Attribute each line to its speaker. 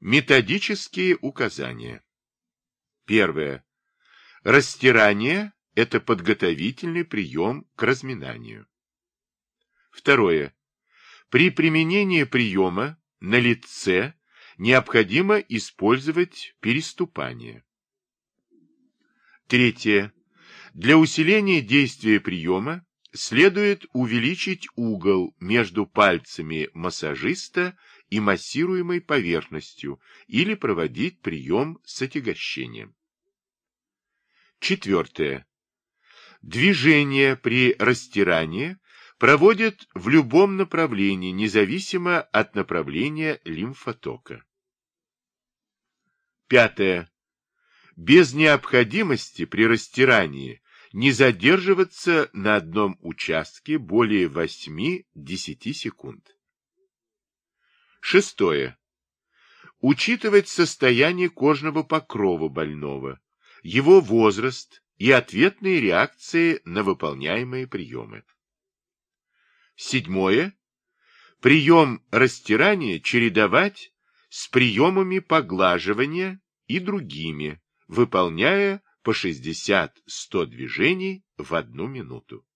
Speaker 1: Методические указания. Первое. Растирание – это подготовительный прием к разминанию. Второе. При применении приема на лице необходимо использовать переступание. Третье. Для усиления действия приема следует увеличить угол между пальцами массажиста и массируемой поверхностью или проводить прием с отягощением. Четвертое. Движение при растирании проводят в любом направлении, независимо от направления лимфотока. Пятое. Без необходимости при растирании не задерживаться на одном участке более 8-10 секунд. Шестое. Учитывать состояние кожного покрова больного, его возраст и ответные реакции на выполняемые приемы. Седьмое. Прием растирания чередовать с приемами поглаживания и другими, выполняя по 60-100 движений в одну минуту.